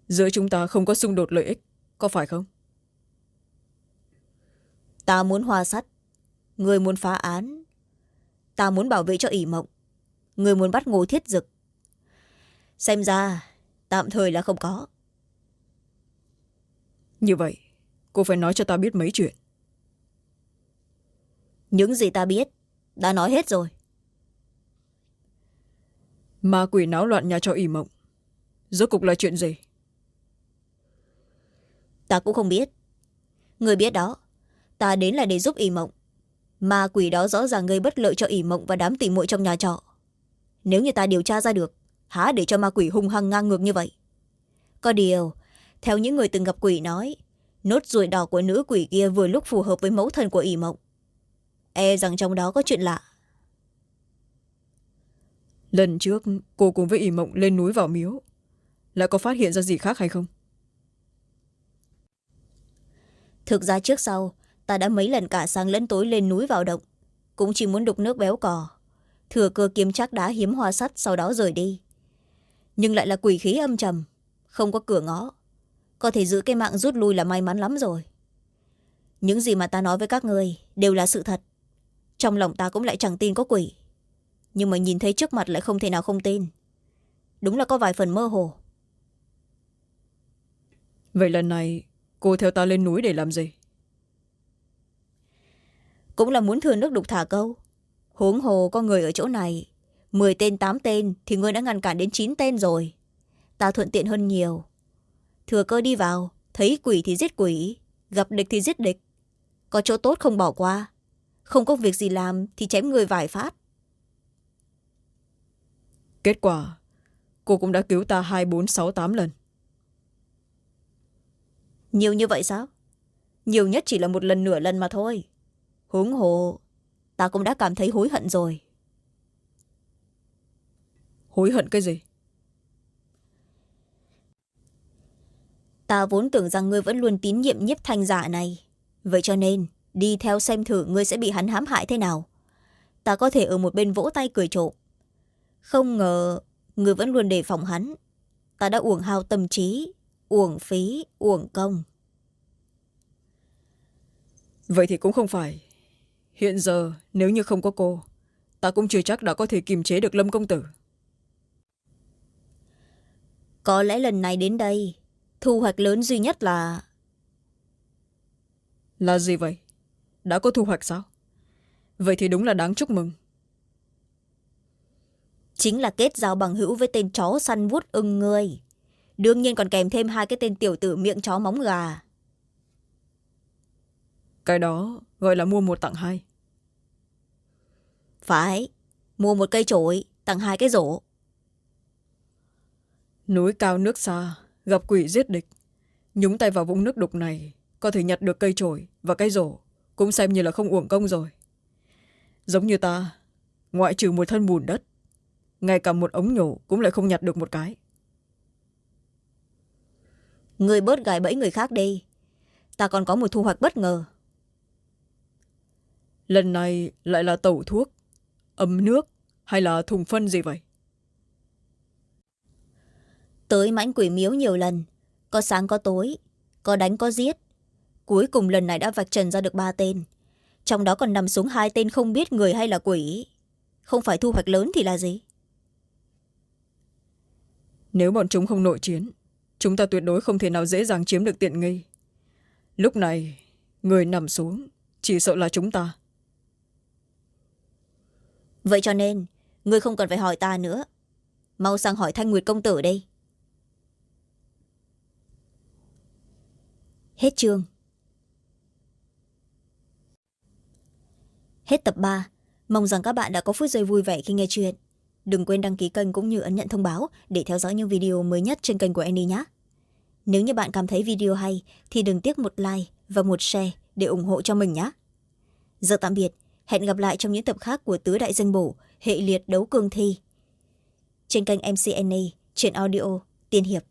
giữa chúng ta không có xung đột lợi ích có phải không? Ta muốn hoa sắt người muốn phá án. Ta muốn bảo vệ cho ỷ mộng người muốn bắt ngô thiết dực. Xem ra tạm thời là không có. Như vậy cô phải nói cho ta biết mấy chuyện. Những gì ta biết đã nói hết rồi. Ma quỷ náo loạn nhà cho ỉ mộng. Rốt cục là chuyện gì ta cũng không biết. Người biết đó. Ta đến là để giúp ỷ mộng. Ma quỷ đó rõ ràng gây bất lợi cho ỷ mộng và đám tỉ muội trong nhà trọ. Nếu như ta điều tra ra được, há để cho ma quỷ hung hăng ngang ngược như vậy. Có điều, theo những người từng gặp quỷ nói, nốt ruồi đỏ của nữ quỷ kia vừa lúc phù hợp với mẫu thân của ỷ mộng. E rằng trong đó có chuyện lạ. Lần trước, cô cùng với ỉ mộng lên núi vào miếu. Lại có phát hiện ra gì khác hay không? Thực ra trước sau, ta đã mấy lần cả sáng lẫn tối lên núi vào động. Cũng chỉ muốn đục nước béo cò. Thừa cơ kiếm chắc đá hiếm hoa sắt sau đó rời đi. Nhưng lại là quỷ khí âm trầm, không có cửa ngõ. Có thể giữ cái mạng rút lui là may mắn lắm rồi. Những gì mà ta nói với các người đều là sự thật. Trong lòng ta cũng lại chẳng tin có quỷ. Nhưng mà nhìn thấy trước mặt lại không thể nào không tin. Đúng là có vài phần mơ hồ. Vậy lần này cô theo ta lên núi để làm gì? Cũng là muốn thừa nước đục thả câu. Huống hồ có người ở chỗ này. Mười tên tám tên thì ngươi đã ngăn cản đến chín tên rồi. Ta thuận tiện hơn nhiều. Thừa cơ đi vào. Thấy quỷ thì giết quỷ. Gặp địch thì giết địch. Có chỗ tốt không bỏ qua. Không có việc gì làm thì chém người vài phát. Kết quả cô cũng đã cứu ta hai bốn sáu tám lần nhiều như vậy sao? Nhiều nhất chỉ là một lần nửa lần mà thôi. Huống hồ ta cũng đã cảm thấy hối hận rồi. Hối hận cái gì? Ta vốn tưởng rằng ngươi vẫn luôn tín nhiệm nhiếp thanh giả này. Vậy cho nên đi theo xem thử ngươi sẽ bị hắn hãm hại thế nào. Ta có thể ở một bên vỗ tay cười trộm. Không ngờ ngươi vẫn luôn đề phòng hắn. Ta đã uổng hao tâm trí uổng phí uổng công. Vậy thì cũng không phải. Hiện giờ nếu như không có cô ta cũng chưa chắc đã có thể kiềm chế được lâm công tử. Có lẽ lần này đến đây thu hoạch lớn duy nhất là là gì vậy? Đã có thu hoạch sao? Vậy thì đúng là đáng chúc mừng. Chính là kết giao bằng hữu với tên chó săn vuốt ưng ngươi đương nhiên còn kèm thêm hai cái tên tiểu tử miệng chó móng gà. Cái đó gọi là mua một tặng hai. Phải mua một cây trổi tặng hai cái rổ. Núi cao nước xa gặp quỷ giết địch. Nhúng tay vào vũng nước đục này có thể nhặt được cây trổi và cây rổ cũng xem như là không uổng công rồi. Giống như ta ngoại trừ một thân bùn đất ngay cả một ống nhổ cũng lại không nhặt được một cái người bớt gài bẫy người khác đi. Ta còn có một thu hoạch bất ngờ. Lần này lại là tẩu thuốc ấm nước hay là thùng phân gì vậy? Tới mãnh quỷ miếu nhiều lần có sáng có tối có đánh có giết. Cuối cùng lần này đã vạch trần ra được ba tên. Trong đó còn nằm xuống hai tên không biết người hay là quỷ. Không phải thu hoạch lớn thì là gì? Nếu bọn chúng không nội chiến chúng ta tuyệt đối không thể nào dễ dàng chiếm được tiện nghi. Lúc này, người nằm xuống, chỉ sợ là chúng ta. Vậy cho nên, người không cần phải hỏi ta nữa. Mau sang hỏi thanh nguyệt công tử đây. Hết chương. Hết tập ba. Mong rằng các bạn đã có phút giây vui vẻ khi nghe chuyện đừng quên đăng ký kênh cũng như ấn nhận thông báo để theo dõi những video mới nhất trên kênh của Annie nhé. Nếu như bạn cảm thấy video hay thì đừng tiếc một like và một share để ủng hộ cho mình nhé. Giờ tạm biệt, hẹn gặp lại trong những tập khác của tứ đại danh bổ, hệ liệt đấu cương thi. Trên kênh mcna chuyện audio, tiên hiệp.